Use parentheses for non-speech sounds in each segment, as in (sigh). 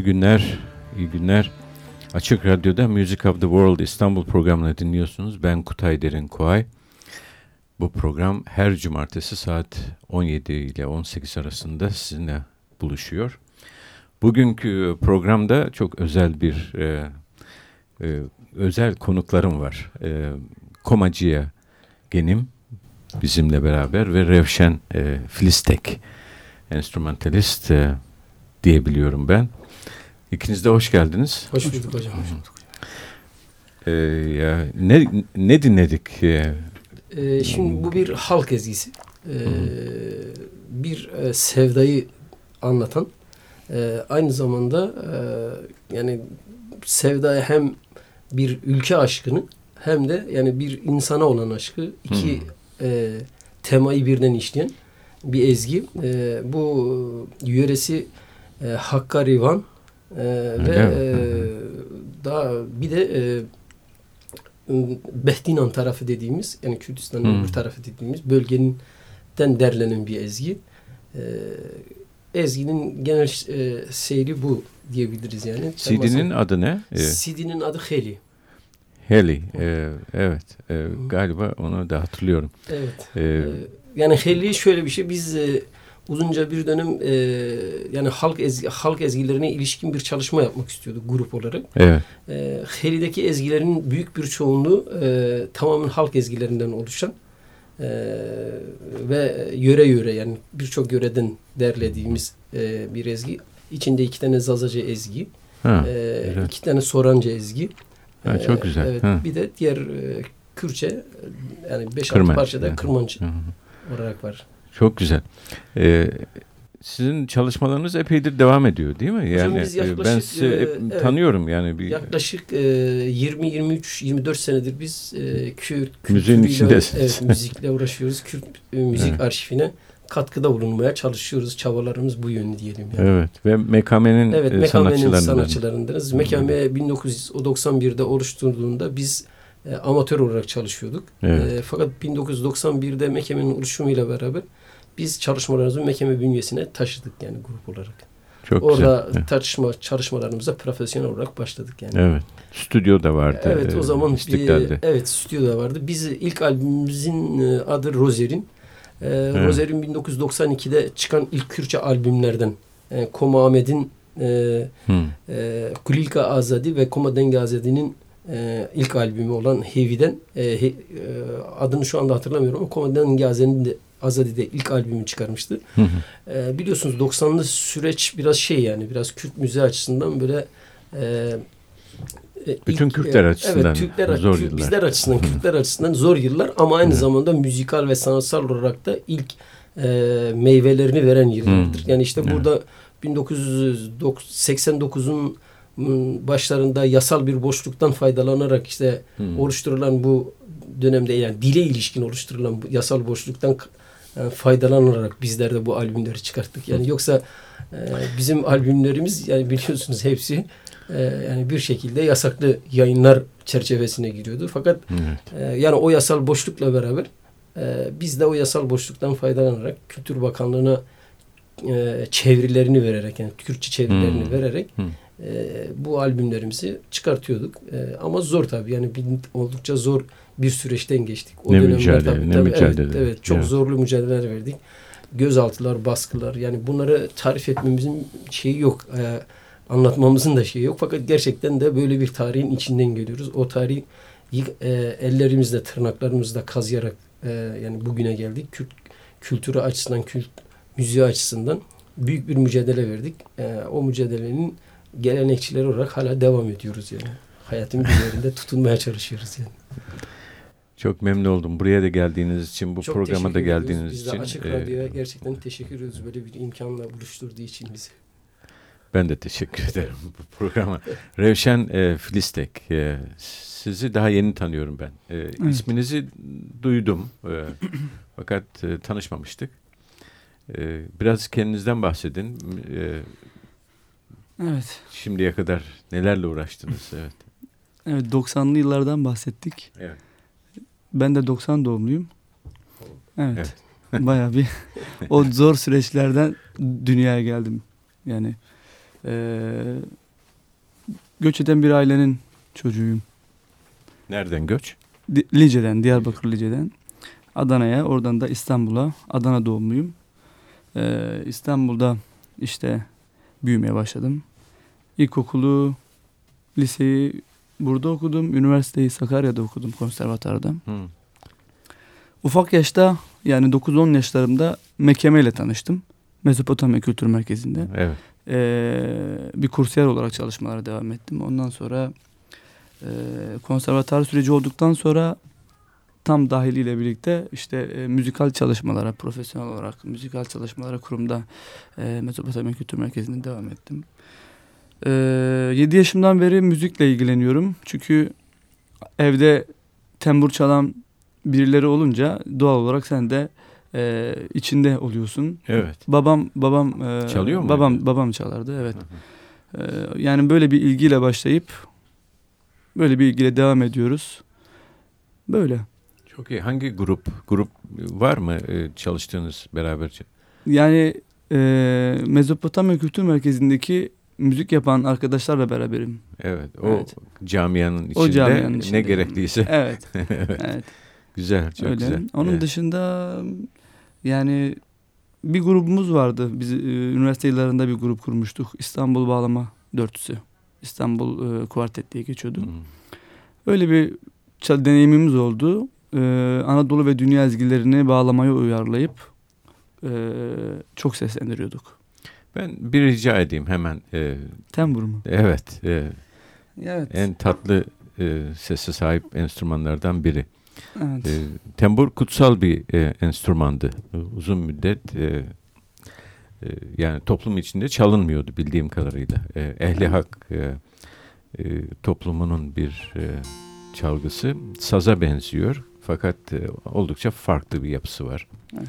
İyi günler, iyi günler. Açık Radyo'da Music of the World İstanbul programını dinliyorsunuz. Ben Kutay Derin Kuay. Bu program her cumartesi saat 17 ile 18 arasında sizinle buluşuyor. Bugünkü programda çok özel bir e, e, özel konuklarım var. E, Komaciye Genim bizimle beraber ve Revşen e, Filistek enstrümantalist e, diyebiliyorum ben. İkiniz de hoş geldiniz. Hoş bulduk hocam. Hoş bulduk. Ee, ya ne ne dinledik? Ee, ee, şimdi bu bir halk ezgisi. Ee, bir e, sevdayı anlatan. E, aynı zamanda e, yani sevdaya hem bir ülke aşkını hem de yani bir insana olan aşkı iki hmm. e, temayı birden işleyen bir ezgi. E, bu yöresi e, Hakkari Van e, ve e, daha bir de e, Behtinan tarafı dediğimiz yani Kürdistan'ın hmm. bir tarafı dediğimiz bölgenin derlenen bir ezgi. E, ezginin genel e, seyri bu diyebiliriz yani. CD'nin adı ne? Ee, CD'nin adı Heli. Heli, e, evet. E, galiba onu da hatırlıyorum. Evet. E, yani Heli şöyle bir şey. Biz e, uzunca bir dönem e, yani halk ezgi, halk ezgilerine ilişkin bir çalışma yapmak istiyorduk grup olarak. Evet. E, Heli'deki ezgilerin büyük bir çoğunluğu e, tamamen halk ezgilerinden oluşan e, ve yöre yöre yani birçok yöreden derlediğimiz e, bir ezgi. İçinde iki tane Zazaca ezgi, ha, e, iki tane Soranca ezgi. Ha, çok e, güzel. Evet, ha. bir de diğer e, Kürtçe yani beş altı parçada Kırmanç olarak var. Çok güzel. Ee, sizin çalışmalarınız epeydir devam ediyor değil mi? Yani Hocam biz yaklaşık, ben sizi e, evet, tanıyorum yani bir yaklaşık e, 20 23 24 senedir biz e, Kürt müziğin içindesiniz. Evet, müzikle uğraşıyoruz. Kürt e, müzik evet. arşivine katkıda bulunmaya çalışıyoruz. Çabalarımız bu yönlü diyelim. Yani. Evet ve Mekame'nin evet, Mekame'nin sanatçılarından. sanatçılarındanız. Mekame 1991'de oluşturduğunda biz e, amatör olarak çalışıyorduk. Evet. E, fakat 1991'de Mekame'nin oluşumuyla beraber biz çalışmalarımızı Mekeme bünyesine taşıdık yani grup olarak. Çok Orada güzel. tartışma çalışmalarımıza profesyonel olarak başladık yani. Evet. Stüdyo da vardı. Evet o zaman bir, evet stüdyo da vardı. Biz ilk albümümüzün e, adı Rozer'in. Ee, evet. Rozer'in 1992'de çıkan ilk Kürtçe albümlerden. Yani e, Koma Ahmet'in e, hmm. e, Kulilka Azadi ve Koma Denge Azadi'nin e, ilk albümü olan Heavy'den e, he, e, adını şu anda hatırlamıyorum ama Koma Denge Azadi'nin de Azadi'de ilk albümü çıkarmıştı. Hı hı. E, biliyorsunuz 90'lı süreç biraz şey yani biraz Kürt müziği açısından böyle e, e bütün ilk, Kürtler açısından evet, Türkler, zor Kürt, yıllar. Bizler açısından, Kürtler açısından zor yırlar ama aynı hı. zamanda müzikal ve sanatsal olarak da ilk e, meyvelerini veren yıllardır. Yani işte burada 1989'un başlarında yasal bir boşluktan faydalanarak işte hmm. oluşturulan bu dönemde yani dile ilişkin oluşturulan bu yasal boşluktan e, faydalanarak bizler de bu albümleri çıkarttık. Yani yoksa e, bizim albümlerimiz yani biliyorsunuz hepsi e, yani bir şekilde yasaklı yayınlar çerçevesine giriyordu. Fakat evet. e, yani o yasal boşlukla beraber e, biz de o yasal boşluktan faydalanarak Kültür Bakanlığı'na e, çevirilerini vererek yani Türkçe çevirilerini hmm. vererek hmm. E, bu albümlerimizi çıkartıyorduk. E, ama zor tabii yani bir, oldukça zor bir süreçten geçtik. O ne mücadele, tabii, ne tabii, mücadele. Evet, evet çok evet. zorlu mücadeleler verdik. Gözaltılar, baskılar yani bunları tarif etmemizin şeyi yok. E, anlatmamızın da şeyi yok. Fakat gerçekten de böyle bir tarihin içinden geliyoruz. O tarihi e, ellerimizle, tırnaklarımızla kazıyarak e, yani bugüne geldik. Kült, kültürü açısından, kült, müziği açısından büyük bir mücadele verdik. E, o mücadelenin gelenekçiler olarak hala devam ediyoruz yani. Hayatın bir tutunmaya çalışıyoruz yani. Çok memnun oldum. Buraya da geldiğiniz için, bu Çok programa da geldiğiniz Biz için. Biz Açık Radyo'ya gerçekten teşekkür ediyoruz böyle bir imkanla buluşturduğu için bizi. Ben de teşekkür ederim (laughs) bu programa. Revşen e, Filistek, e, sizi daha yeni tanıyorum ben. E, evet. İsminizi duydum e, (clears throat) fakat e, tanışmamıştık. E, biraz kendinizden bahsedin. E, evet. Şimdiye kadar nelerle uğraştınız? Evet. Evet 90'lı yıllardan bahsettik. Evet. Ben de 90 doğumluyum. Evet. evet. (laughs) Bayağı bir o zor süreçlerden dünyaya geldim. Yani Ee, göç eden bir ailenin çocuğuyum. Nereden göç? Di- Lice'den, Diyarbakır Lice'den. Adana'ya, oradan da İstanbul'a. Adana doğumluyum. Ee, İstanbul'da işte büyümeye başladım. İlkokulu, liseyi burada okudum. Üniversiteyi Sakarya'da okudum konservatuarda. Hı. Ufak yaşta yani 9-10 yaşlarımda Mekeme ile tanıştım. Mezopotamya Kültür Merkezi'nde. Evet. Ee, bir kursiyer olarak çalışmalara devam ettim. Ondan sonra e, konservatuar süreci olduktan sonra tam dahiliyle birlikte işte e, müzikal çalışmalara, profesyonel olarak müzikal çalışmalara kurumda e, Mezopotamya Kültür Merkezi'nde devam ettim. E, 7 yaşımdan beri müzikle ilgileniyorum. Çünkü evde tembur çalan birileri olunca doğal olarak sen de e, içinde oluyorsun. Evet. Babam babam e, Çalıyor muydu? Babam babam çalardı evet. Hı hı. E, yani böyle bir ilgiyle başlayıp böyle bir ilgiyle devam ediyoruz. Böyle. Çok iyi. Hangi grup grup var mı e, çalıştığınız beraberce? Yani e, Mezopotamya Kültür Merkezi'ndeki müzik yapan arkadaşlarla beraberim. Evet. O Evet. camianın içinde, O camianın ne içinde. gerekliyse. Evet. (laughs) evet. evet. Güzel, çok öyle. güzel. Onun Evet. dışında yani bir grubumuz vardı. Biz e, üniversite yıllarında bir grup kurmuştuk. İstanbul Bağlama Dörtüsü. İstanbul e, Kuartet diye geçiyordu. Hı. Öyle bir deneyimimiz oldu. Ee, Anadolu ve dünya ezgilerini bağlamaya uyarlayıp e, çok seslendiriyorduk. Ben bir rica edeyim hemen. E, Tembur mu? evet. e, Evet. en tatlı e, sese sahip enstrümanlardan biri. evet. E, tembur kutsal bir e, enstrümandı. E, Uzun müddet e, e, yani toplum içinde çalınmıyordu bildiğim kadarıyla. E, ehli hak e, e, toplumunun bir e, çalgısı saza benziyor. Fakat e, oldukça farklı bir yapısı var. Evet.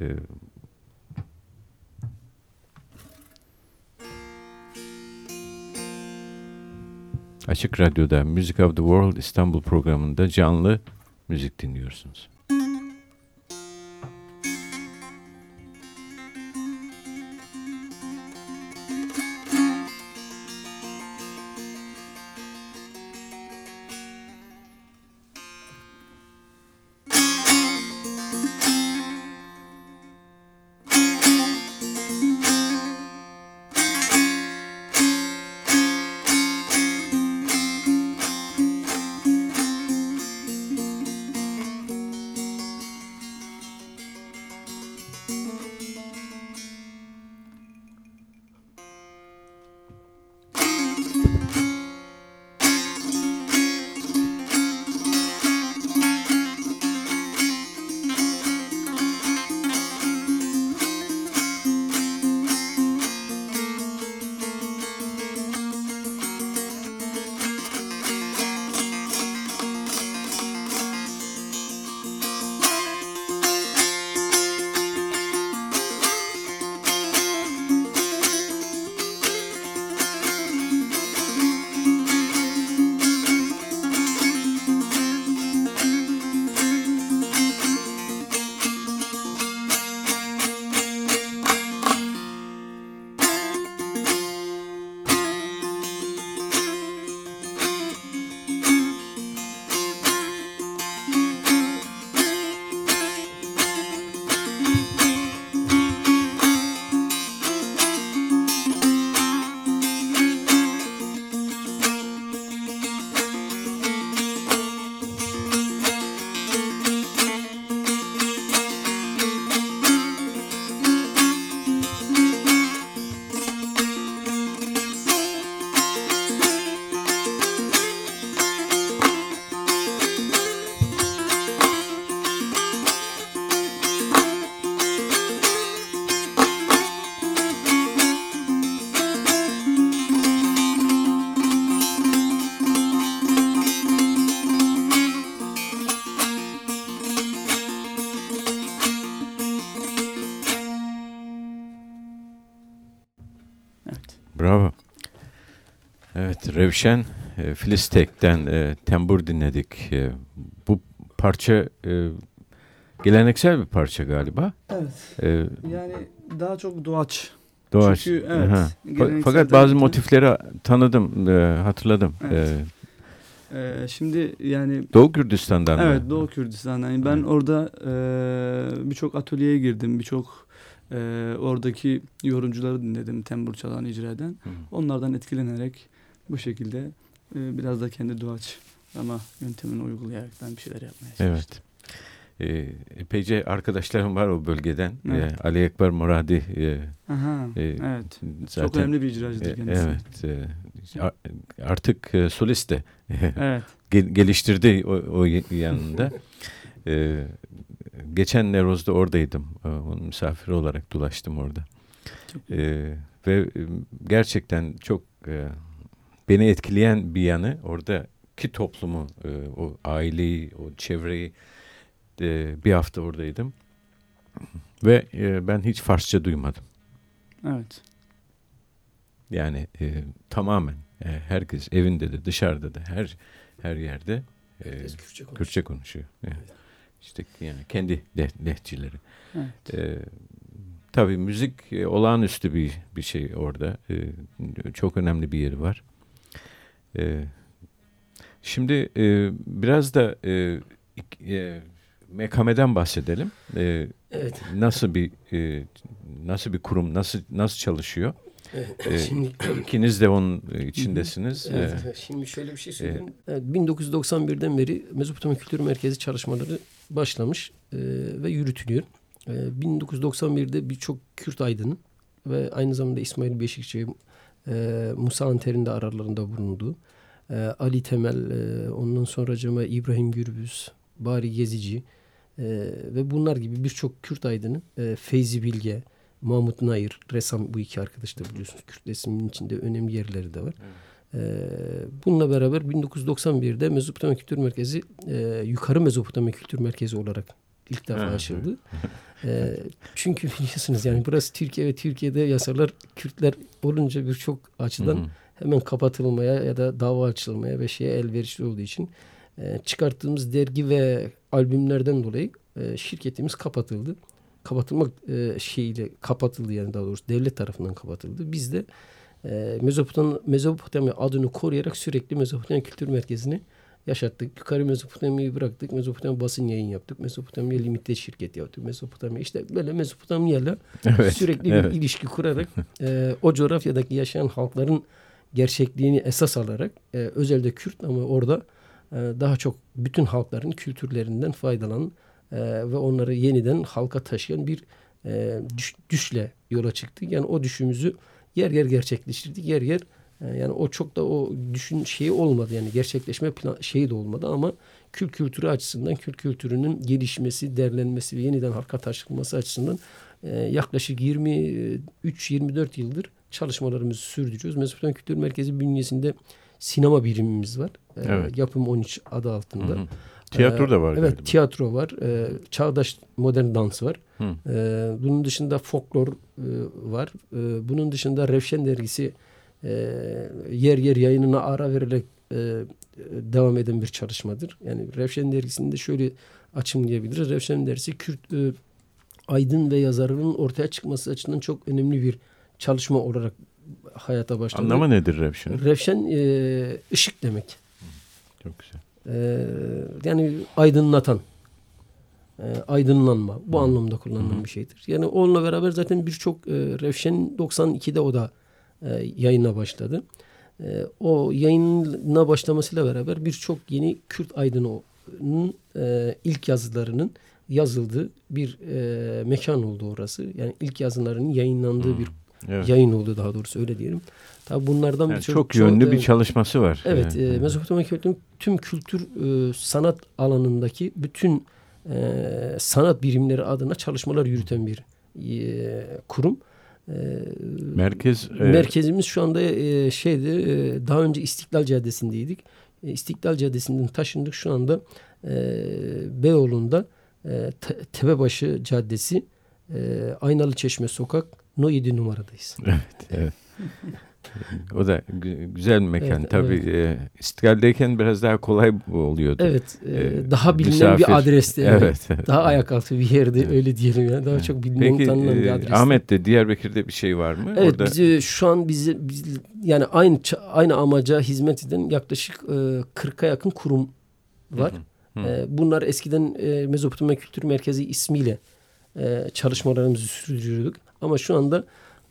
E, Açık Radyo'da Music of the World İstanbul programında canlı müzik dinliyorsunuz. Bravo. Evet, Revşen e, Filistek'ten e, tembur dinledik. E, bu parça e, geleneksel bir parça galiba. Evet. E, Yani daha çok doğaç Doğaç. Çünkü evet. Aha. Fakat bazı tarihte- motifleri tanıdım, e, hatırladım. Evet. E, Ee, şimdi yani Doğu Kürdistan'dan Evet mı? Doğu Kürdistan'dan. Yani ben Evet. orada e, birçok atölyeye girdim. Birçok e, oradaki yorumcuları dinledim. Tembur çalan, icra eden. Hı. Onlardan etkilenerek bu şekilde e, biraz da kendi doğaç ama yöntemini uygulayaraktan bir şeyler yapmaya çalıştım. Evet. E, epeyce arkadaşlarım var o bölgeden. Evet. E, Ali Ekber Muradi e, Aha, e, evet. zaten Çok önemli bir icracıdır e, kendisi. evet. e, artık e, solist de Evet. (laughs) gel- geliştirdi o, o yanında. E, (laughs) geçen Nevroz'da oradaydım. E, onun misafiri olarak dolaştım orada. Çok- E, ve gerçekten çok e, beni etkileyen bir yanı oradaki toplumu, e, o aileyi, o çevreyi e, bir hafta oradaydım. Ve e, ben hiç Farsça duymadım. Evet. Yani e, tamamen e, herkes evinde de dışarıda da her her yerde e, Kürtçe konuşuyor. Kürtçe konuşuyor. Yani işte yani kendi leh- lehçeleri. Evet. E, tabii müzik e, olağanüstü bir bir şey orada. E, çok önemli bir yeri var. E, şimdi e, biraz da e, e, MKM'den bahsedelim. E, Evet. nasıl bir e, nasıl bir kurum nasıl nasıl çalışıyor? Evet. E, Şimdi (clears throat) ikiniz de onun içindesiniz. Evet, E, şimdi şöyle bir şey söyleyeyim. Evet, 1991'den beri Mezopotamya Kültür Merkezi çalışmaları başlamış e, ve yürütülüyor. E, 1991'de birçok Kürt aydının ve aynı zamanda İsmail Beşikçi, e, Musa Anter'in de aralarında bulunduğu, e, Ali Temel, e, ondan sonra Cema İbrahim Gürbüz, Bari Gezici e, ve bunlar gibi birçok Kürt aydının e, Feyzi Bilge, Mahmut Nair, ressam bu iki arkadaş da biliyorsunuz. Kürt resminin içinde önemli yerleri de var. Ee, bununla beraber 1991'de Mezopotamya Kültür Merkezi e, Yukarı Mezopotamya Kültür Merkezi olarak ilk defa Evet, açıldı. (laughs) Ee, çünkü biliyorsunuz yani burası Türkiye ve Türkiye'de yasalar Kürtler olunca birçok açıdan hemen kapatılmaya ya da dava açılmaya ve şeye elverişli olduğu için e, çıkarttığımız dergi ve albümlerden dolayı e, şirketimiz kapatıldı. Kapatılmak e, şeyiyle kapatıldı yani daha doğrusu devlet tarafından kapatıldı. Biz de e, Mezopotamya, Mezopotamya adını koruyarak sürekli Mezopotamya Kültür Merkezi'ni yaşattık. Yukarı Mezopotamya'yı bıraktık. Mezopotamya basın yayın yaptık. Mezopotamya limited şirket yaptık. Mezopotamya işte böyle Mezopotamya'yla Evet, sürekli evet. bir ilişki kurarak e, o coğrafyadaki yaşayan halkların gerçekliğini esas alarak e, özelde Kürt ama orada e, daha çok bütün halkların kültürlerinden faydalanan e, ve onları yeniden halka taşıyan bir e, düş, düşle yola çıktık. Yani o düşümüzü yer yer gerçekleştirdik. Yer yer e, yani o çok da o düşün şeyi olmadı yani gerçekleşme plan, şeyi de olmadı ama kült kültürü açısından kült kültürünün gelişmesi, derlenmesi ve yeniden halka taşınması açısından e, yaklaşık 23-24 yıldır çalışmalarımızı sürdürüyoruz. Mezopotamya Kültür Merkezi bünyesinde sinema birimimiz var. E, Evet. Yapım 13 adı altında. Hı hı. Tiyatro da var Evet galiba. tiyatro var. E, çağdaş modern dans var. Hı. E, bunun dışında folklor e, var. E, bunun dışında Revşen dergisi e, yer yer yayınına ara verilerek e, devam eden bir çalışmadır. Yani Revşen dergisinde şöyle açımlayabiliriz. Revşen dergisi Kürt e, aydın ve yazarının ortaya çıkması açısından çok önemli bir çalışma olarak hayata başladı. Anlamı nedir Revşin'in? Revşen e, ışık demek. Çok güzel. Ee, yani aydınlatan, e, aydınlanma bu anlamda kullanılan bir şeydir. Yani onunla beraber zaten birçok e, Revşen 92'de o da e, yayına başladı. E, o yayına başlamasıyla beraber birçok yeni Kürt aydınının e, ilk yazılarının yazıldığı bir e, mekan oldu orası. Yani ilk yazılarının yayınlandığı Hı. bir Evet. yayın oldu daha doğrusu öyle diyelim. Tabii bunlardan Yani birçok- çok yönlü da- bir çalışması var. Evet, Yani. e, Mezopotamya kültürünün tüm kültür e, sanat alanındaki bütün e, sanat birimleri adına çalışmalar yürüten bir e, kurum. E, Merkez e, merkezimiz şu anda e, şeydi, e, daha önce İstiklal Caddesi'ndeydik. E, İstiklal Caddesi'nden taşındık şu anda e, Beyoğlu'nda e, Te- Tepebaşı Caddesi, e, Aynalı Çeşme Sokak, No 7 numaradayız. Evet, evet. (laughs) O da güzel bir mekan. Evet, Tabii evet. E, İstiklal'deyken biraz daha kolay oluyordu. Evet. E, e, daha bilinen misafir. bir adresti. Evet. evet. Daha ayak altı bir yerde evet. öyle diyelim yani. Daha evet. çok bilinen Peki, tanınan bir adresti. Ahmet'te Diyarbakır'da bir şey var mı? Evet. Orada... Bizi, şu an bizi, biz, yani aynı aynı amaca hizmet eden yaklaşık e, 40'a yakın kurum var. Hı hı. E, bunlar eskiden e, Mezopotamya Kültür Merkezi ismiyle e, çalışmalarımızı sürdürüyorduk. Ama şu anda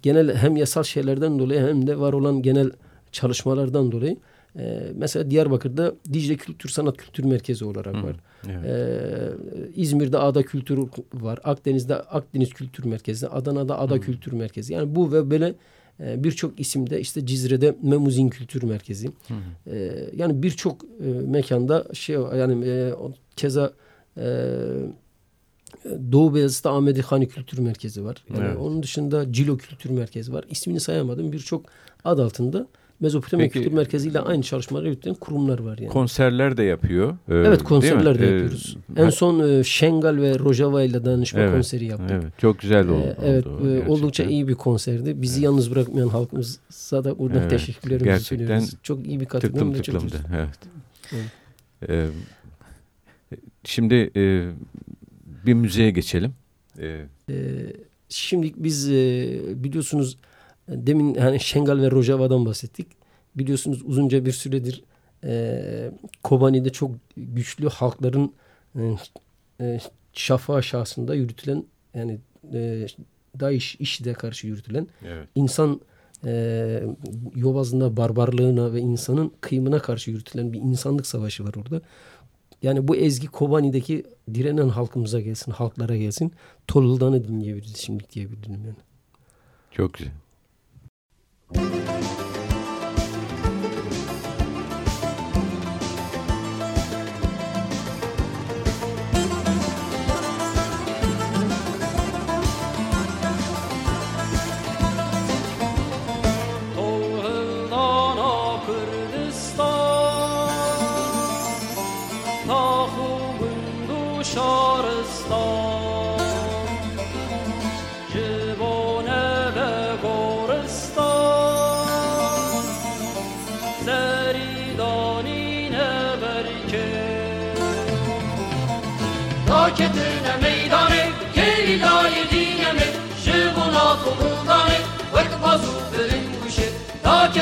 genel hem yasal şeylerden dolayı hem de var olan genel çalışmalardan dolayı e, mesela Diyarbakır'da Dicle Kültür Sanat Kültür Merkezi olarak var. evet. e, İzmir'de Ada Kültür var. Akdeniz'de Akdeniz Kültür Merkezi, Adana'da Ada Hı. Kültür Merkezi. Yani bu ve böyle e, birçok isimde işte Cizre'de Memuzin Kültür Merkezi. E, yani birçok e, mekanda şey yani e, keza e, Doğu Beyazıt'ta Ahmedi Hani Kültür Merkezi var. Yani evet. Onun dışında Cilo Kültür Merkezi var. İsmini sayamadım. Birçok ad altında Mezopotamya Kültür Merkezi ile aynı çalışmaları yürüten kurumlar var yani. Konserler de yapıyor. Ee, evet konserler de ee, yapıyoruz. Ee, en son e, Şengal ve Rojava ile danışma evet, konseri yaptık. Evet çok güzel oldu. Ee, evet oldu, oldukça iyi bir konserdi. Bizi evet. yalnız bırakmayan halkımıza da buradan evet, teşekkürlerimizi söylüyoruz. Çok iyi bir katılım. Tıklım tıklımdı. Evet. evet. Ee, şimdi e, bir müzeye geçelim. Ee, şimdi biz e, biliyorsunuz demin hani Şengal ve Rojava'dan bahsettik. Biliyorsunuz uzunca bir süredir e, Kobani'de çok güçlü halkların e, e, şafa şahsında yürütülen yani e, Daesh IŞİD'e karşı yürütülen evet. insan e, yobazında barbarlığına ve insanın kıyımına karşı yürütülen bir insanlık savaşı var orada. Yani bu ezgi Kobani'deki direnen halkımıza gelsin, halklara gelsin. Toluldan'ı dinleyebiliriz şimdi diyebilirim yani. Çok güzel.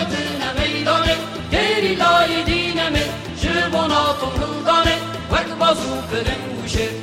adına meydane Geri layı dineme Jibona tumruldane Vek bazuferin güşe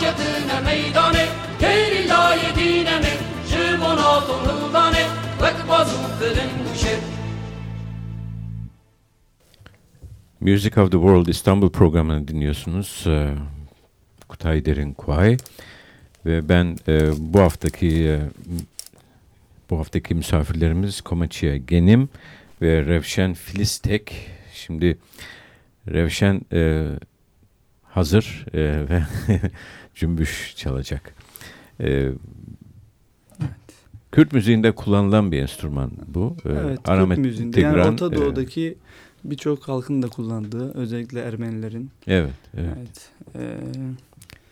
تاکتن میدانه گری لای دینمه شبونات و غلدانه وک بازو بلنگوشه Music of the World İstanbul programını dinliyorsunuz. Ee, Kutay Derin Kuay ve ben e, bu haftaki e, bu haftaki misafirlerimiz Komaçiye Genim ve Revşen Filistek. Şimdi Revşen e, hazır e, ve (laughs) cümbüş çalacak. E, Kürt müziğinde kullanılan bir enstrüman bu. E, evet, Kürt müziğinde. Yani Orta e, Doğu'daki e, birçok halkın da kullandığı özellikle Ermenilerin. Evet. evet. evet e,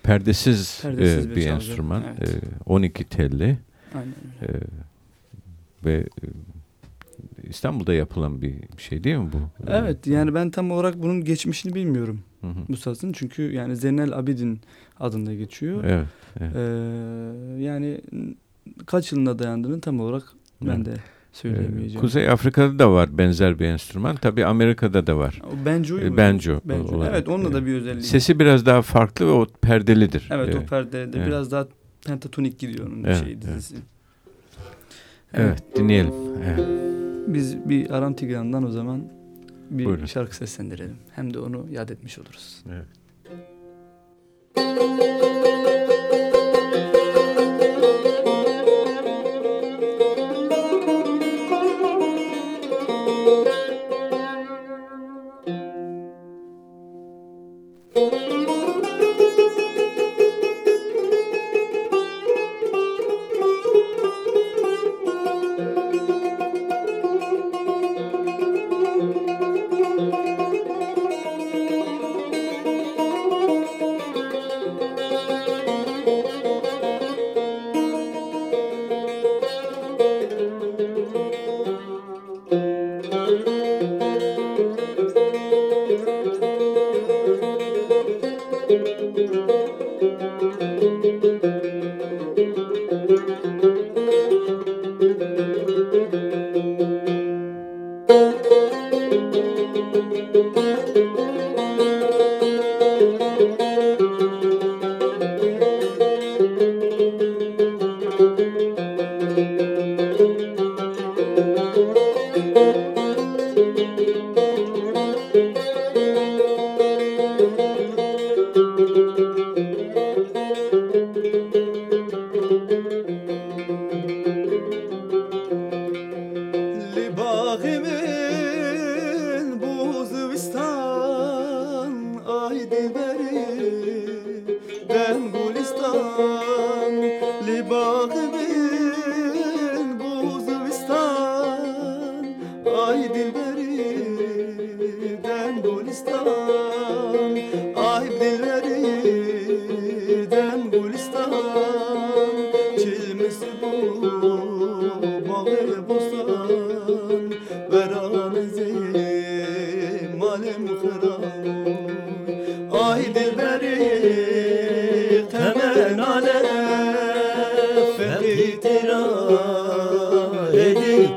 perdesiz, perdesiz e, bir, bir enstrüman. Evet. E, 12 telli. Aynen E, ve e, İstanbul'da yapılan bir şey değil mi bu? Evet yani ben tam olarak bunun geçmişini bilmiyorum hı hı. bu sazın. Çünkü yani Zeynel Abidin adında geçiyor. Evet. evet. Ee, yani kaç yılına dayandığını tam olarak ben evet. de söyleyemeyeceğim. Kuzey Afrika'da da var benzer bir enstrüman. Tabii Amerika'da da var. Banjo. E, banjo. banjo. Evet onunla da bir özelliği. Sesi biraz daha farklı ve o perdelidir. Evet, evet. o perdelidir. Evet. Biraz daha pentatonik gidiyor onun evet, şey dizisi. Evet. evet dinleyelim. Evet. Biz bir Aram Tigran'dan o zaman bir Buyurun. şarkı seslendirelim. Hem de onu yad etmiş oluruz. Evet. Música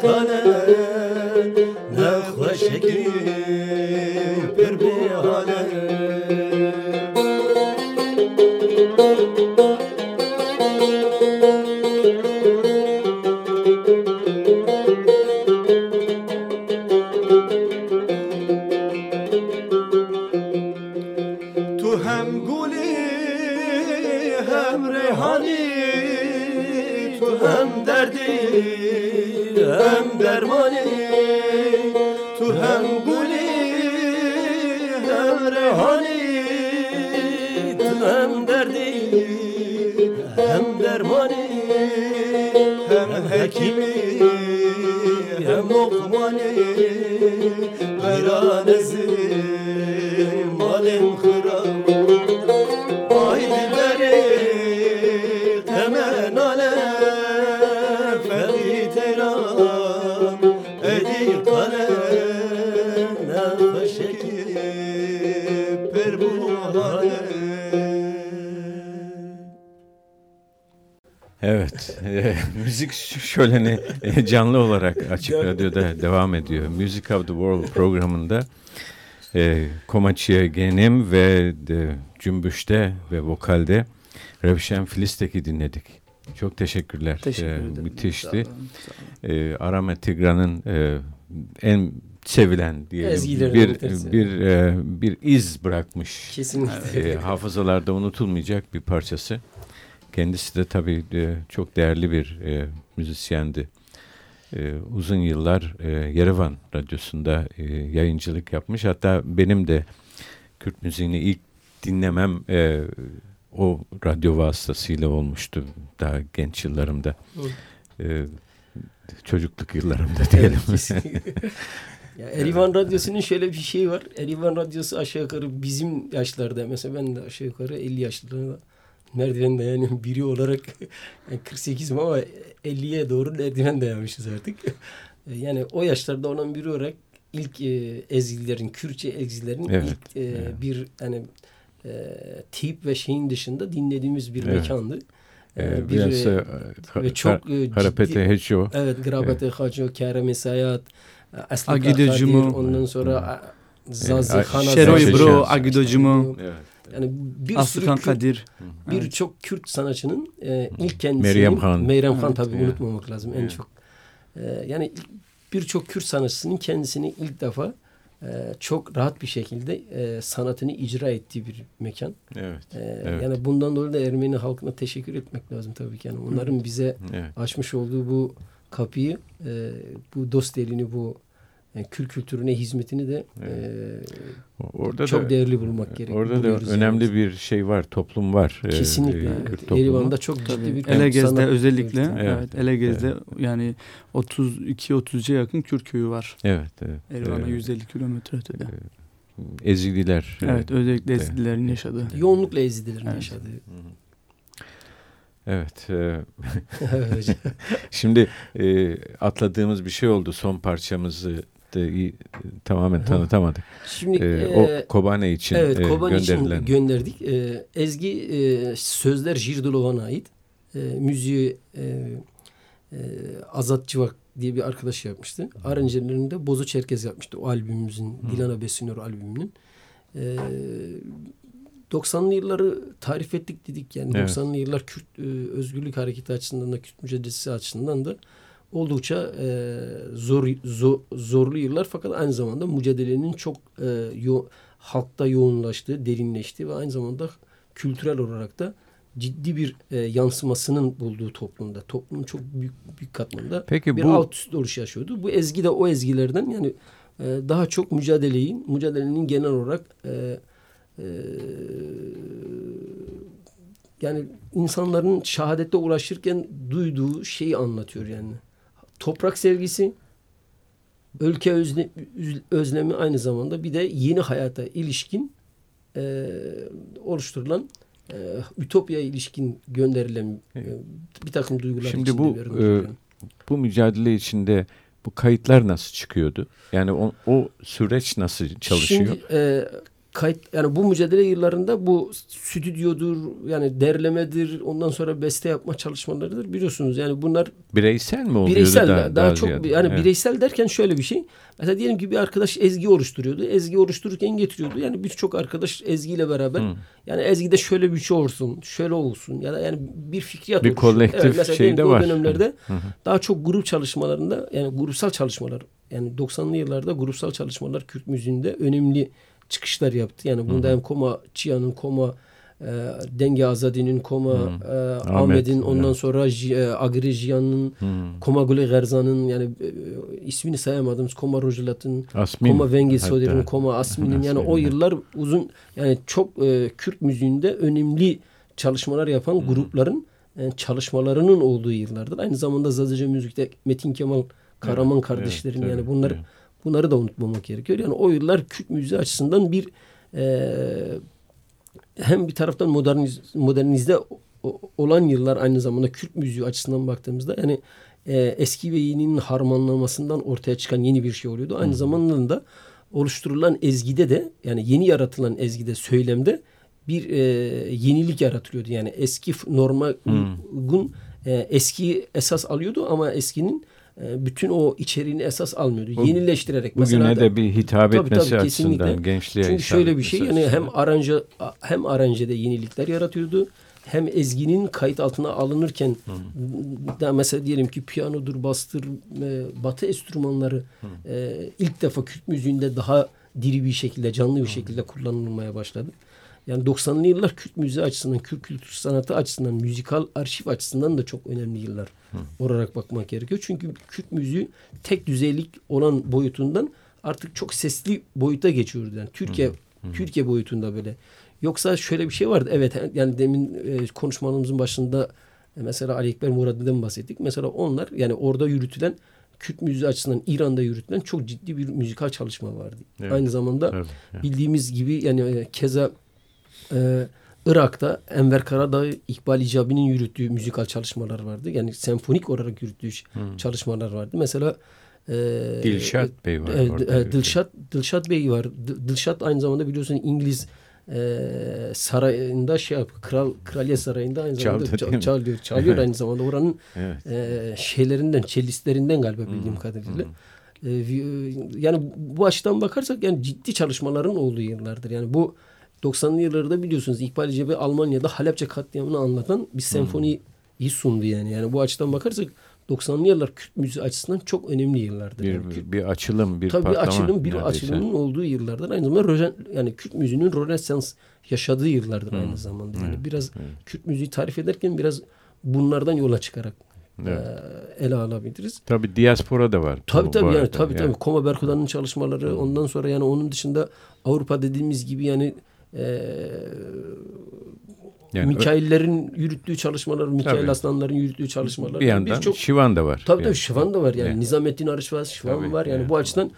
Perbu şöleni (laughs) e, canlı olarak Açık Radyo'da devam ediyor. Music of the World programında e, Komaçiye Genim ve de, Cümbüş'te ve vokalde Revşen Filistek'i dinledik. Çok teşekkürler. Teşekkür E, ederim. müthişti. Sağ olun, sağ olun. E, Arame Tigra'nın e, en sevilen diyelim Ezgilerinden bir bir bir e, bir iz bırakmış. Kesinlikle. E, hafızalarda unutulmayacak bir parçası. Kendisi de tabii e, çok değerli bir e, müzisyendi. E, uzun yıllar e, Yerevan Radyosu'nda e, yayıncılık yapmış. Hatta benim de Kürt müziğini ilk dinlemem e, o radyo vasıtasıyla olmuştu daha genç yıllarımda. E, çocukluk yıllarımda diyelim. Evet, (laughs) ya Erivan Radyosu'nun şöyle bir şey var. Erivan Radyosu aşağı yukarı bizim yaşlarda mesela ben de aşağı yukarı 50 yaşlarında merdiven dayanan biri olarak (laughs) yani 48'im ama 50'ye doğru merdiven dayamışız artık. yani o yaşlarda olan biri olarak ilk e, ezgilerin, Kürtçe ezgilerin Evet, ilk e, evet. bir hani e, teyip ve şeyin dışında dinlediğimiz bir Evet. mekandı. E, E, bir, biraz e, e, ve çok e, Harapete Heço. Evet, Grabate Haco, Kere Mesayat, Aslı Kadir, ondan sonra Zazi Khana Şeroy Bro, Şen. Agido Cumu, Evet. Yani bir Aslıkan sürü Kürt, Kadir. birçok Kürt sanatçının e, ilk kendisinin Meryem Han. Meryem Han Evet. tabii Evet. unutmamak lazım en Evet. çok. E, yani birçok Kürt sanatçısının kendisini ilk defa e, çok rahat bir şekilde e, sanatını icra ettiği bir mekan. Evet. E, Evet. Yani bundan dolayı da Ermeni halkına teşekkür etmek lazım tabii ki. Yani onların bize Evet. açmış olduğu bu kapıyı, e, bu dost elini, bu e, Kürt kültürüne hizmetini de e, Orada çok da değerli bulmak gerekiyor. orada da önemli yani. bir şey var, toplum var. Ee, Kesinlikle. e, evet. Kürt toplumu. Erivan'da çok ciddi bir Elegez'de sanat özellikle evet, Evet, Elegez'de yani 32-30'a yakın Kürt köyü var. Evet, evet. Erivan'a Ee, 150 kilometre ötede. Ezililer. Evet, özellikle evet. Ezidilerin yaşadığı. Yoğunlukla ezidilerin Evet. yaşadığı. Evet. e, (laughs) Evet (laughs) şimdi e, atladığımız bir şey oldu. Son parçamızı da iyi, tamamen tanıtamadık. Şimdi Ee, e, o Kobane için evet e, Koban gönderilen. için gönderdik. E, Ezgi e, sözler Jirdulovan'a ait. E, müziği e, e, Azat Civak diye bir arkadaş yapmıştı. Aranjörlerini de Bozu Çerkez yapmıştı. O albümümüzün, Dilana Besinor albümünün. E, 90'lı yılları tarif ettik dedik. Yani Evet. 90'lı yıllar Kürt e, özgürlük hareketi açısından da Kürt mücadelesi açısından da oldukça e, zor, zo- zorlu yıllar fakat aynı zamanda mücadelenin çok e, yo- halkta yoğunlaştığı, derinleştiği ve aynı zamanda kültürel olarak da ciddi bir e, yansımasının bulduğu toplumda. Toplumun çok büyük büyük katmanda Peki bir bu alt üst oluş yaşıyordu. Bu ezgi de o ezgilerden yani e, daha çok mücadeleyi, mücadelenin genel olarak e, e, yani insanların şehadete ulaşırken duyduğu şeyi anlatıyor yani. Toprak sevgisi, ülke özle, özlemi aynı zamanda bir de yeni hayata ilişkin e, oluşturulan e, ütopyaya ilişkin gönderilen e, bir takım duygular Şimdi bu, e, bu mücadele içinde bu kayıtlar nasıl çıkıyordu? Yani o, o süreç nasıl çalışıyor? Şimdi e, kayıt yani bu mücadele yıllarında bu stüdyodur yani derlemedir ondan sonra beste yapma çalışmalarıdır biliyorsunuz yani bunlar Bireysel mi oluyordu? bireysel daha, daha, çok ziyade? yani Evet. bireysel derken şöyle bir şey mesela diyelim ki bir arkadaş ezgi oluşturuyordu ezgi oluştururken getiriyordu yani birçok arkadaş ezgiyle beraber Hı. yani ezgide şöyle bir şey olsun şöyle olsun ya da yani bir fikriyat Bir kolektif mesela şey de var. o dönemlerde Hı hı. daha çok grup çalışmalarında yani grupsal çalışmalar yani 90'lı yıllarda grupsal çalışmalar Kürt müziğinde önemli çıkışlar yaptı. Yani bunda hem Koma Çia'nın Koma e, Denge Azadi'nin Koma e, Ahmet'in ondan evet. sonra e, Agri Jiyan'ın Hı. Koma Gule Gerzan'ın yani e, ismini sayamadığımız Koma Rojilat'ın. Koma Vengi. Soder'in Koma Asmin'in yani o yıllar uzun yani çok e, Kürt müziğinde önemli çalışmalar yapan grupların e, çalışmalarının olduğu yıllardır. Aynı zamanda Zazaca müzikte Metin Kemal Karaman Evet, kardeşlerin evet, yani bunlar evet. Bunları da unutmamak gerekiyor. Yani o yıllar Kürt müziği açısından bir e, hem bir taraftan moderniz, modernizde o- olan yıllar aynı zamanda Kürt müziği açısından baktığımızda yani e, eski ve yeninin harmanlamasından ortaya çıkan yeni bir şey oluyordu. Aynı zamanda da oluşturulan ezgide de yani yeni yaratılan ezgide söylemde bir e, yenilik yaratılıyordu. Yani eski norma uygun e, eskiyi esas alıyordu ama eskinin bütün o içeriğini esas almıyordu. Bu- Yenileştirerek. Bugüne Mesela de bir hitap Tabii, etmesi tabii, açısından kesinlikle. gençliğe Çünkü şöyle bir şey yani hem aranje hem aranjede yenilikler yaratıyordu hem ezginin kayıt altına alınırken da mesela diyelim ki piyanodur, bastır, e, batı enstrümanları e, ilk defa Kürt müziğinde daha diri bir şekilde, canlı bir şekilde kullanılmaya başladı. Yani 90'lı yıllar Kürt müziği açısından, Kürt kültür sanatı açısından, müzikal arşiv açısından da çok önemli yıllar olarak bakmak gerekiyor. Çünkü Kürt müziği tek düzeylik olan boyutundan artık çok sesli boyuta geçiyordu. Yani Türkiye Türkiye boyutunda böyle. Yoksa şöyle bir şey vardı. Evet yani demin e, konuşmalarımızın başında e, mesela Ali Ekber Muradi'den bahsettik. Mesela onlar yani orada yürütülen Kürt müziği açısından İran'da yürütülen çok ciddi bir müzikal çalışma vardı. Evet. Aynı zamanda yani. bildiğimiz gibi yani e, keza e, Irak'ta Enver Karadağ, İkbal İcabi'nin yürüttüğü müzikal çalışmalar vardı. Yani senfonik olarak yürüttüğü çalışmalar vardı. Mesela e, Dilşat Bey var e, orada. e, Dilşat, Dilşat Bey var. Dilşat aynı zamanda biliyorsun İngiliz e, sarayında şey yap, kral kraliyet sarayında aynı zamanda Çaldı, ça- değil mi? çalıyor. Çalıyor aynı zamanda oranın (laughs) Evet. e, şeylerinden, çelistlerinden galiba bildiğim kadarıyla. E, vi- yani bu açıdan bakarsak yani ciddi çalışmaların olduğu yıllardır. Yani bu 90'lı yıllarda biliyorsunuz İkbal Cebi Almanya'da Halepçe katliamını anlatan bir senfoniyi sundu yani. Yani bu açıdan bakarsak 90'lı yıllar Kürt müziği açısından çok önemli yıllardır. Bir, yani. Kürt- bir açılım, bir Tabii patlama. açılım, bir neredeyse. açılımın olduğu yıllardır. Aynı zamanda Rojen, yani Kürt müziğinin Rönesans yaşadığı yıllardır aynı zamanda. Yani biraz Kürt müziği tarif ederken biraz bunlardan yola çıkarak Evet. e, ele alabiliriz. Tabii diaspora da var. Tabii tabii bu yani arada. tabii tabii Koma Berkuda'nın çalışmaları ondan sonra yani onun dışında Avrupa dediğimiz gibi yani e, Yani Mikail'lerin yürüttüğü çalışmalar, Mikail Tabii. Aslanların yürüttüğü çalışmalar. bir yani yandan birçok- Şivan da var. Tabii tabii Yani. Şivan da var yani. Evet. Nizamettin Arış var, Şivan Tabii, var. Yani evet. bu açıdan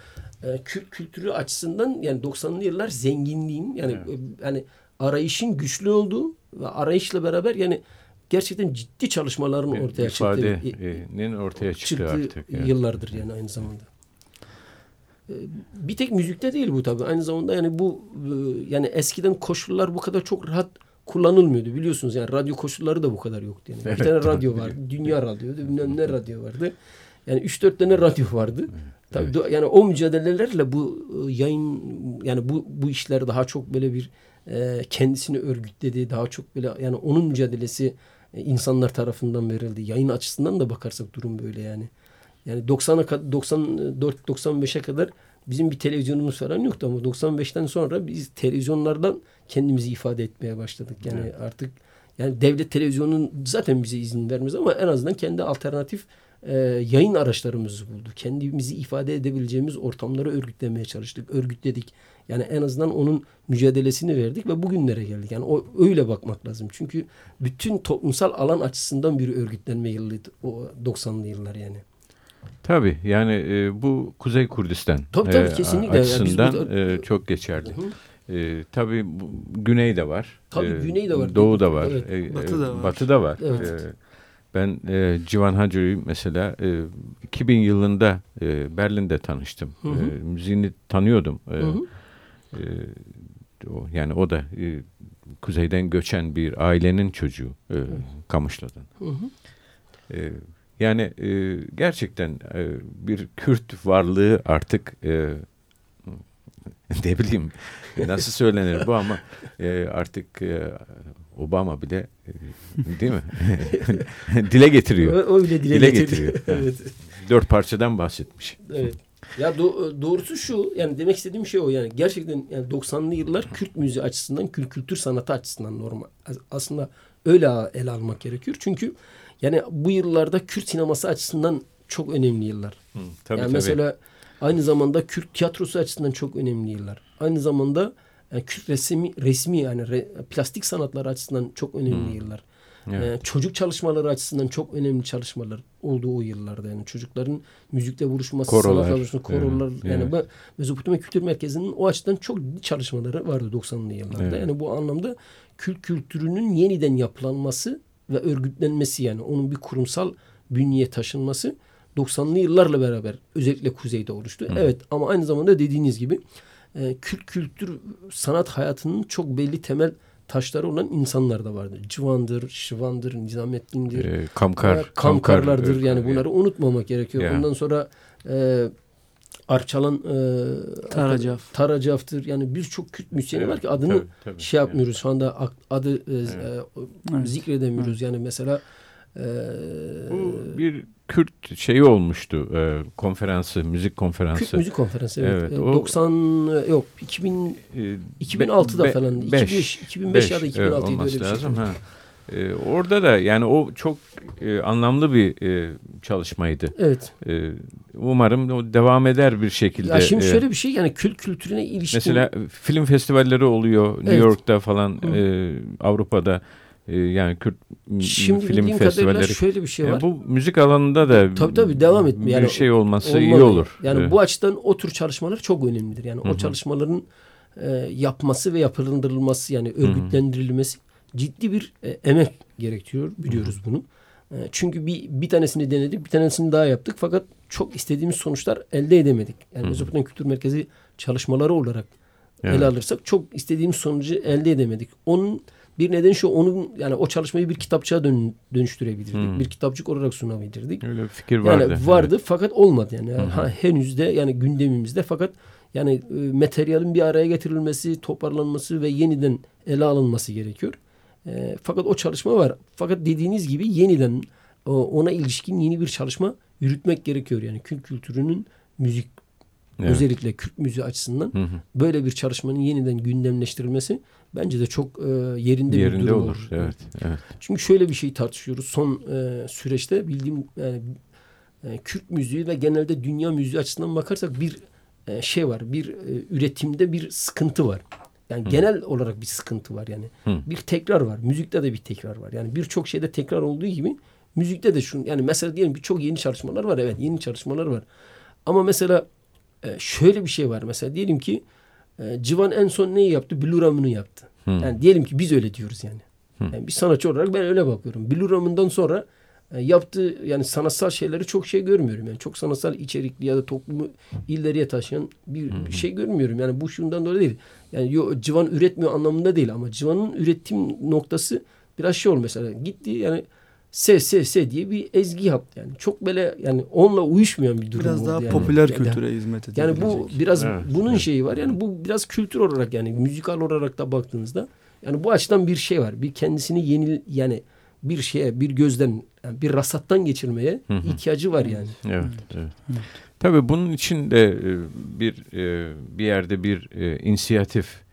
e, Kürt kültürü açısından yani 90'lı yıllar zenginliğin yani e, yani arayışın güçlü olduğu ve arayışla beraber yani gerçekten ciddi çalışmaların ortaya çıktığı e, ifadenin ortaya çıktığı çıktığı artık. yani. yıllardır yani aynı zamanda. Bir tek müzikte değil bu tabii. Aynı zamanda yani bu e, yani eskiden koşullar bu kadar çok rahat kullanılmıyordu biliyorsunuz. Yani radyo koşulları da bu kadar yoktu. Yani Evet, bir tane tabii, radyo vardı. Dünya radyoydu. Bilmem ne radyo vardı. Yani 3-4 tane radyo vardı. Tabii do- yani o mücadelelerle bu e, yayın yani bu bu işler daha çok böyle bir e, kendisini örgütledi. Daha çok böyle yani onun mücadelesi e, insanlar tarafından verildi. Yayın açısından da bakarsak durum böyle yani. Yani 90'a kad- 94 95'e kadar bizim bir televizyonumuz falan yoktu ama 95'ten sonra biz televizyonlardan kendimizi ifade etmeye başladık. Yani artık yani devlet televizyonunun zaten bize izin vermez ama en azından kendi alternatif e, yayın araçlarımızı buldu. Kendimizi ifade edebileceğimiz ortamları örgütlemeye çalıştık. Örgütledik. Yani en azından onun mücadelesini verdik ve bugünlere geldik. Yani o öyle bakmak lazım. Çünkü bütün toplumsal alan açısından bir örgütlenme yılıydı o 90'lı yıllar yani. Tabii yani e, bu Kuzey Kurdistan Tabii, tabii, e, kesinlikle. Yani biz açısından burada- e, çok geçerli. E, tabii bu, Güney de var. Tabii, E, Güney de var. Doğu da var. Evet, e, Batı da var. Batı da var. Evet. E, ben e, Civan Hacı'yı mesela e, 2000 yılında e, Berlin'de tanıştım. Hı hı. E, müziğini tanıyordum. E, Hı hı. e, o, yani o da e, kuzeyden göçen bir ailenin çocuğu e, Kamışlı'dan. Hı hı. E, yani e, gerçekten e, bir Kürt varlığı artık e, (laughs) ne bileyim nasıl söylenir bu ama e, artık e, Obama bile e, değil mi (laughs) dile getiriyor. Ö- Öyle dile, Dile getirdi. getiriyor. (laughs) evet. Dört parçadan bahsetmiş. Evet. Ya do- doğrusu şu yani demek istediğim şey o yani gerçekten yani 90'lı yıllar Kürt müziği açısından Kürt kültür sanatı açısından normal As- aslında öyle ele almak gerekiyor. Çünkü yani bu yıllarda Kürt sineması açısından çok önemli yıllar. tabii, yani tabii. mesela aynı zamanda Kürt tiyatrosu açısından çok önemli yıllar. Aynı zamanda yani Kürt resmi resmi yani re- plastik sanatları açısından çok önemli yıllar. Evet. Ee, çocuk çalışmaları açısından çok önemli çalışmalar olduğu o yıllarda yani çocukların müzikle buluşması, Korolar. sanatla korolar Evet, yani evet. Mezopotamya Kültür Merkezi'nin o açıdan çok çalışmaları vardı 90'lı yıllarda. Evet. Yani bu anlamda Kürt kültürünün yeniden yapılanması ve örgütlenmesi yani onun bir kurumsal bünyeye taşınması 90'lı yıllarla beraber özellikle kuzeyde oluştu. Evet ama aynı zamanda dediğiniz gibi e, Kürt kültür sanat hayatının çok belli temel taşları olan insanlar da vardı. Civan'dır, Şivan'dır, Nizamettin'dir. E, Kamkar. Kamkarlardır. Kamkar, yani bunları unutmamak gerekiyor. Ya. Ondan sonra e, Arçalan e, Taracaf. Taracaf'tır. Yani birçok Kürt müzisyeni Evet, var ki adını tabii, tabii. şey yapmıyoruz. Şu anda adı e, Evet. e, Evet. zikredemiyoruz. Yani mesela e, Bu bir Kürt şeyi olmuştu. e, konferansı, müzik konferansı. Kürt Müzik Konferansı evet. Evet, E, o- 90 e, yok 2000 E, 2006'da be- falan beş, 2005 2005 ya da beş, 2006'ydı evet, öyle olması bir şey. lazım. Ha. E, orada da yani o çok e, anlamlı bir e, çalışmaydı. Evet. E, umarım o devam eder bir şekilde. Ya şimdi E, şöyle bir şey yani kült kültürüne ilişkin Mesela film festivalleri oluyor New Evet. York'ta falan Hı. e, Avrupa'da e, yani Kürt şimdi film festivalleri. şöyle bir şey Yani var. bu müzik alanında da Tabii tabii, devam etme. bir Yani şey olması iyi Olmalı. olur. Yani Evet. bu açıdan o tür çalışmalar çok önemlidir. Yani Hı hı. o çalışmaların e, yapması ve yapılandırılması yani örgütlendirilmesi ciddi bir e, emek gerektiriyor. Biliyoruz bunu. E, çünkü bir bir tanesini denedik, bir tanesini daha yaptık fakat çok istediğimiz sonuçlar elde edemedik. Yani. Mezopotamya Kültür Merkezi çalışmaları olarak Evet. ele alırsak çok istediğimiz sonucu elde edemedik. Onun bir nedeni şu onun yani o çalışmayı bir kitapçığa dön, dönüştürebilirdik. Hı. Bir kitapçık olarak sunabilirdik. Öyle bir fikir Yani vardı. vardı fakat olmadı yani. Hı. Ha, henüz de yani gündemimizde fakat yani e, materyalin bir araya getirilmesi, toparlanması ve yeniden ele alınması gerekiyor. E, fakat o çalışma var. Fakat dediğiniz gibi yeniden o, ona ilişkin yeni bir çalışma yürütmek gerekiyor. Yani Kürt kültürünün müzik Evet. özellikle Kürt müziği açısından Hı hı. böyle bir çalışmanın yeniden gündemleştirilmesi bence de çok e, yerinde, bir Yerinde durum olur. olur. Evet. Evet. Çünkü şöyle bir şey tartışıyoruz son e, süreçte bildiğim yani e, Kürt müziği ve genelde dünya müziği açısından bakarsak bir e, şey var. Bir e, üretimde bir sıkıntı var. Yani genel olarak bir sıkıntı var yani. Hı. Bir tekrar var. Müzikte de bir tekrar var. Yani birçok şeyde tekrar olduğu gibi müzikte de şu yani mesela diyelim ki çok yeni çalışmalar var. Evet yeni çalışmalar var. Ama mesela e, şöyle bir şey var. Mesela diyelim ki e, Civan en son neyi yaptı? Bluramını yaptı. Hı. Yani diyelim ki biz öyle diyoruz yani. Hı. yani bir sanatçı olarak ben öyle bakıyorum. Bluramından sonra e, yaptığı yani sanatsal şeyleri çok şey görmüyorum. Yani çok sanatsal içerikli ya da toplumu ileriye taşıyan bir, bir şey görmüyorum. Yani bu şundan dolayı değil. Yani yo, Civan üretmiyor anlamında değil ama Civan'ın üretim noktası biraz şey oldu mesela. Gitti yani S S S diye bir ezgi yaptı yani. Çok böyle yani onunla uyuşmayan bir durum Biraz oldu daha yani. popüler Yani- kültüre hizmet ediyor. yani bu biraz Evet, bunun evet. şeyi var. Yani bu biraz kültür olarak yani müzikal olarak da baktığınızda yani bu açıdan bir şey var. Bir kendisini yeni yani bir şeye bir gözden yani bir rasattan geçirmeye Hı hı. ihtiyacı var yani. Evet, evet. Tabii bunun için de e, bir e, bir yerde bir e, inisiyatif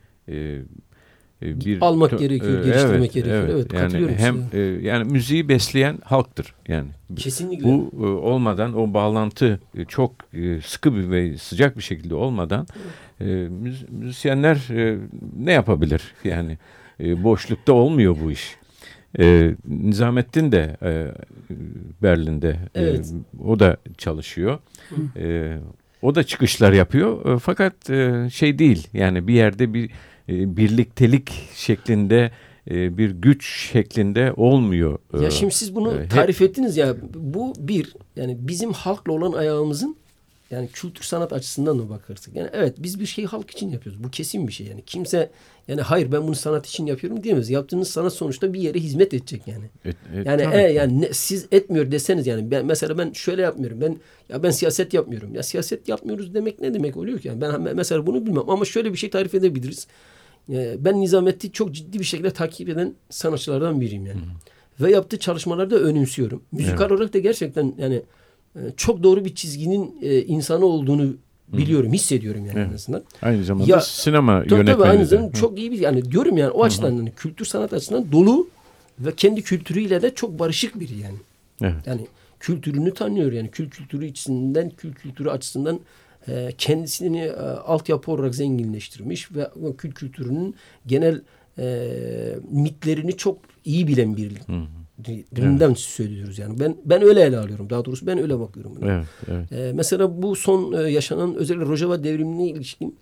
bir Almak gerekiyor, e, geliştirmek gerekiyor. Evet, yani katılıyorum hem size. e, yani müziği besleyen halktır yani. Kesinlikle. Bu e, olmadan o bağlantı e, çok e, sıkı bir ve sıcak bir şekilde olmadan e, müz- müzisyenler e, ne yapabilir? Yani e, boşlukta olmuyor bu iş. E, Nizamettin de e, Berlin'de e, Evet. o da çalışıyor. E, o da çıkışlar yapıyor. E, fakat e, şey değil yani bir yerde bir e, birliktelik şeklinde e, bir güç şeklinde olmuyor. Ya E, şimdi siz bunu e, tarif ettiniz ya bu bir yani bizim halkla olan ayağımızın yani kültür sanat açısından da bakarsak. Yani evet biz bir şeyi halk için yapıyoruz. Bu kesin bir şey yani. Kimse yani hayır ben bunu sanat için yapıyorum diyemez. Yaptığınız sanat sonuçta bir yere hizmet edecek yani. Et- et- Yani e, ki. yani ne- siz etmiyor deseniz yani ben mesela ben şöyle yapmıyorum. Ben ya ben siyaset yapmıyorum. Ya siyaset yapmıyoruz demek ne demek oluyor ki? Yani ben me- mesela bunu bilmem ama şöyle bir şey tarif edebiliriz. Ee, ben Nizamettin'i çok ciddi bir şekilde takip eden sanatçılardan biriyim yani. Ve yaptığı çalışmaları da önümsüyorum. Müzikal olarak da gerçekten yani e, çok doğru bir çizginin e, insanı olduğunu biliyorum, hissediyorum yani en azından. Aynı zamanda Ya, sinema Tabii tabii yönetmeni aynı zamanda çok iyi bir yani diyorum yani o açıdan yani kültür sanat açısından dolu ve kendi kültürüyle de çok barışık biri yani. Evet. Yani kültürünü tanıyor yani kül kültürü içinden kül kültürü açısından e, kendisini e, altyapı olarak zenginleştirmiş ve kül kültürünün genel e, mitlerini çok iyi bilen bir birinden söylüyoruz yani. Ben ben öyle ele alıyorum. Daha doğrusu ben öyle bakıyorum. buna. Evet, evet. E, mesela bu son e, yaşanan özellikle Rojava devrimine ilişkin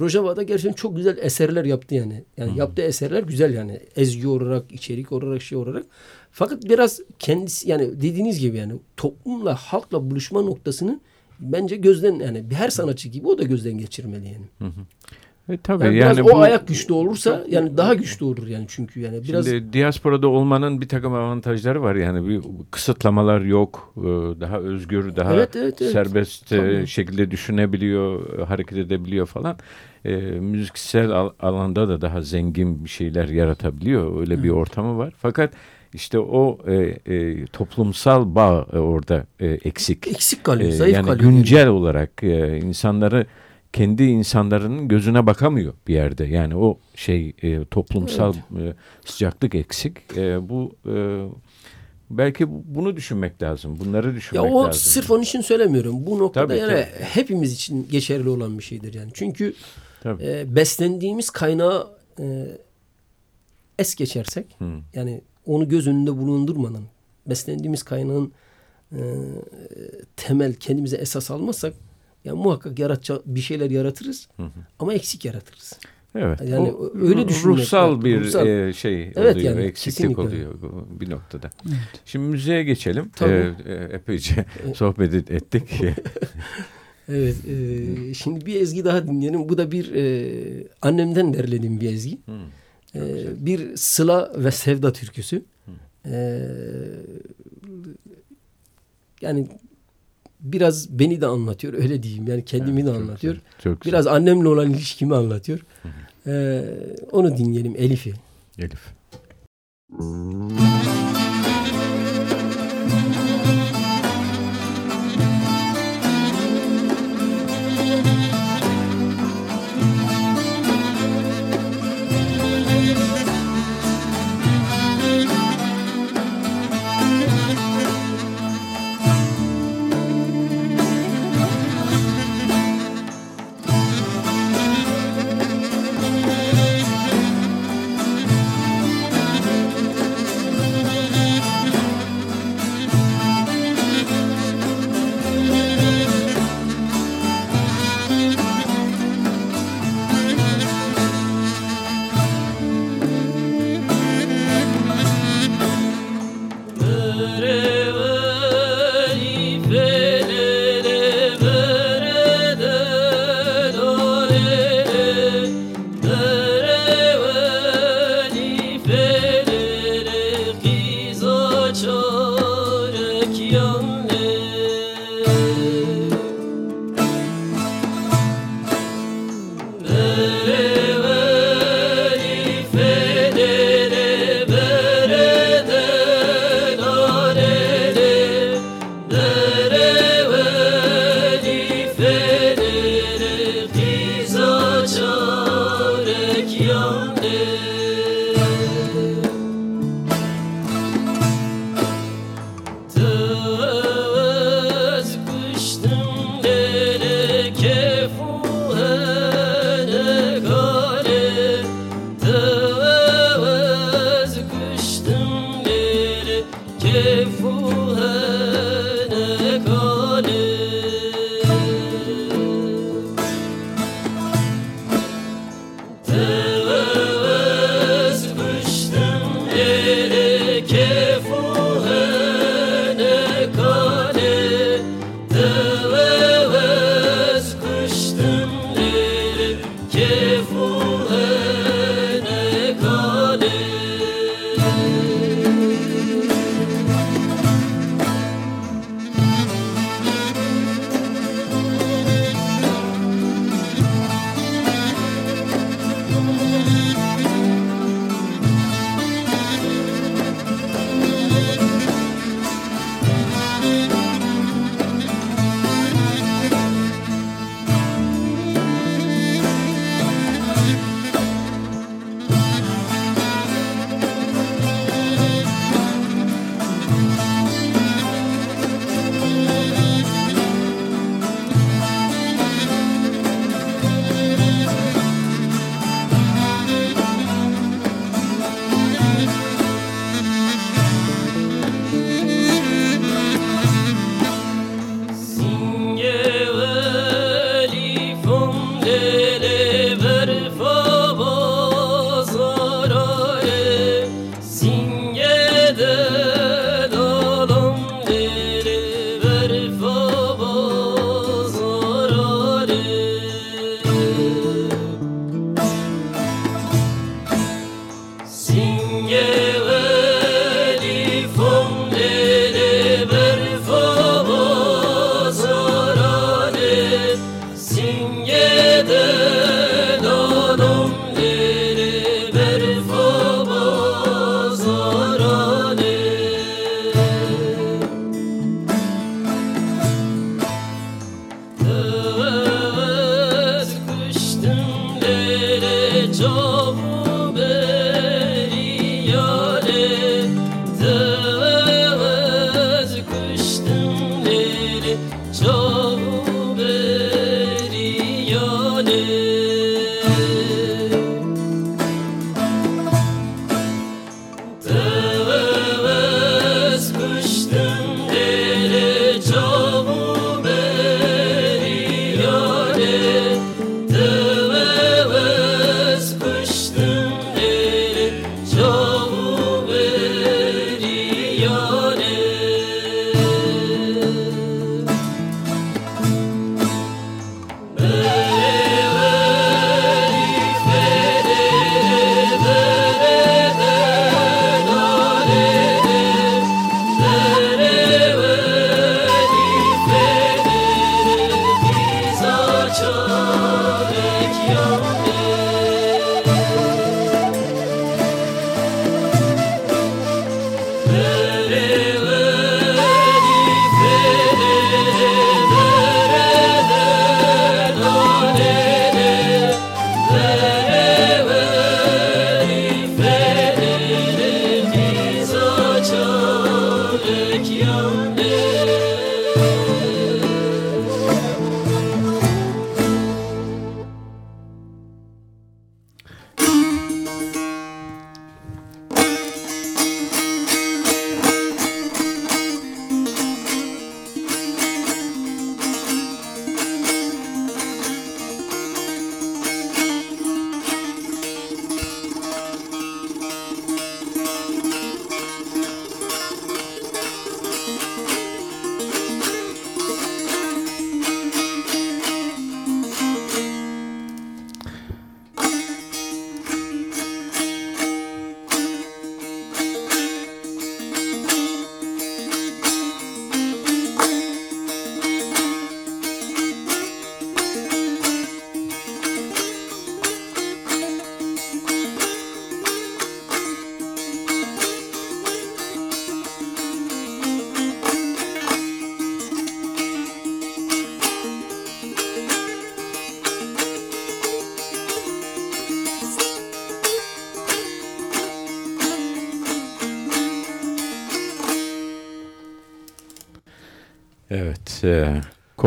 Rojava'da gerçekten çok güzel eserler yaptı yani. Yani yaptığı eserler güzel yani. Ezgi olarak, içerik olarak, şey olarak. Fakat biraz kendisi yani dediğiniz gibi yani toplumla, halkla buluşma noktasını bence gözden yani her sanatçı gibi o da gözden geçirmeli yani. E, tabii Yani, yani, biraz bu, o ayak güçlü olursa yani daha güçlü olur yani çünkü yani biraz Şimdi diasporada olmanın bir takım avantajları var yani bir kısıtlamalar yok, e, daha özgür, daha Evet, evet, evet. serbest e, Tabii. şekilde düşünebiliyor, hareket edebiliyor falan. E, müziksel al- alanda da daha zengin bir şeyler yaratabiliyor. Öyle bir ortamı var. Fakat işte o e, e, toplumsal bağ e, orada e, eksik. eksik kalıyor, E, zayıf yani kalıyor. güncel olarak e, insanları kendi insanların gözüne bakamıyor bir yerde. Yani o şey e, toplumsal e, sıcaklık eksik. E, bu e, belki bu- bunu düşünmek lazım. Bunları Ya düşünmek o lazım. sırf onun için söylemiyorum. Bu noktada Tabii, yani tabii. hepimiz için geçerli olan bir şeydir yani. Çünkü Tabii. e, beslendiğimiz kaynağı e, es geçersek Hı. yani onu göz önünde bulundurmadan beslendiğimiz kaynağın e, temel kendimize esas almazsak ya muhakkak yaratça bir şeyler yaratırız Hı hı. ama eksik yaratırız. Evet. Yani O öyle düşünmek ruhsal bir Ruhsal. e, şey Evet oluyor, yani, eksiklik kesinlikle. oluyor bir noktada. Şimdi müziğe geçelim. Tabii. E, e, epeyce (laughs) sohbet et- ettik. (laughs) Evet. e, şimdi bir ezgi daha dinleyelim. Bu da bir e, annemden derlediğim bir ezgi. Hı. E, bir Sıla ve Sevda türküsü. E, yani biraz beni de anlatıyor. Öyle diyeyim. Yani kendimi de Çok anlatıyor. güzel, Çok güzel. Biraz annemle olan ilişkimi anlatıyor. E, onu dinleyelim. Elif'i. Elif. Evet,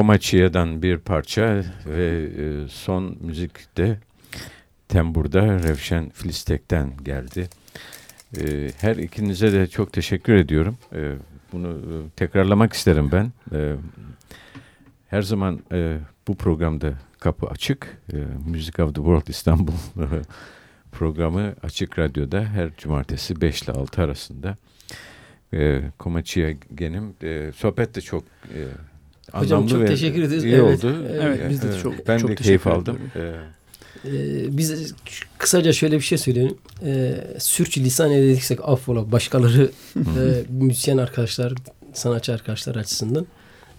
Komaçiya'dan bir parça ve e, son müzikte Tembur'da Revşen Filistek'ten geldi. E, her ikinize de çok teşekkür ediyorum. E, bunu tekrarlamak isterim ben. Her zaman bu programda kapı açık. Music of the World İstanbul (laughs) programı Açık Radyo'da her cumartesi 5 ile 6 arasında e, Komaçi'ye genim. Sohbet de çok Hocam çok ve teşekkür ederiz. iyi Evet, oldu. Evet, E, biz de e, çok- ben çok de keyif aldım. Ee, biz kısaca şöyle bir şey söyleyelim. Ee, sürç lisan edildiksek affola başkaları e, müzisyen arkadaşlar, sanatçı arkadaşlar açısından.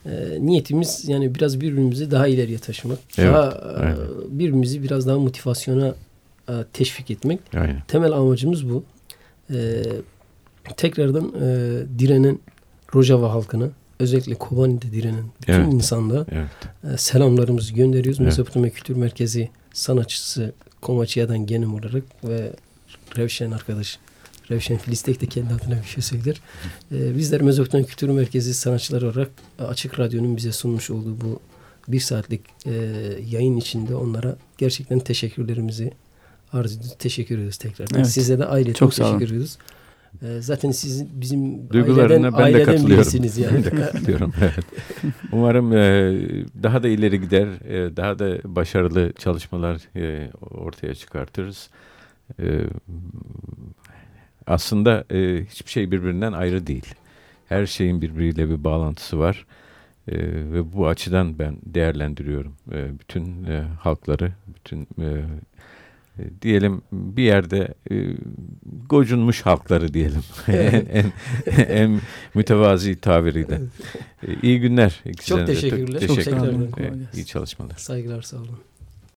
E, niyetimiz yani biraz birbirimizi daha ileriye taşımak. Evet, daha aynen. e, birbirimizi biraz daha motivasyona e, teşvik etmek. aynen. Temel amacımız bu. E, tekrardan e, direnen Rojava halkını özellikle Kobani'de direnen bütün Evet. insanlığa Evet. e, selamlarımızı gönderiyoruz. Evet. Mezopotamya Kültür Merkezi sanatçısı Komaçya'dan genim olarak ve Revşen arkadaş Revşen Filistek de kendi adına bir şey söyler. E, bizler Mezopotamya Kültür Merkezi sanatçıları olarak Açık Radyo'nun bize sunmuş olduğu bu bir saatlik e, yayın içinde onlara gerçekten teşekkürlerimizi arz ediyoruz. Teşekkür ediyoruz tekrardan. Evet. Size de aileten Çok sağ olun. teşekkür ediyoruz. E, zaten siz bizim Duygularına aileden, ben de aileden katılıyorum. birisiniz yani. Ben de katılıyorum. (laughs) evet. Umarım e, daha da ileri gider, e, daha da başarılı çalışmalar e, ortaya çıkartırız. E, aslında e, hiçbir şey birbirinden ayrı değil. Her şeyin birbiriyle bir bağlantısı var. E, ve bu açıdan ben değerlendiriyorum e, bütün e, halkları, bütün e, diyelim bir yerde e, gocunmuş halkları diyelim (laughs) en, en, en mütevazi tabiriyle. E, iyi günler. de. teşekkürler. Çok teşekkür sağ olun. ederim. Kolay E, gelsin. iyi çalışmalar. Saygılar sağ olun.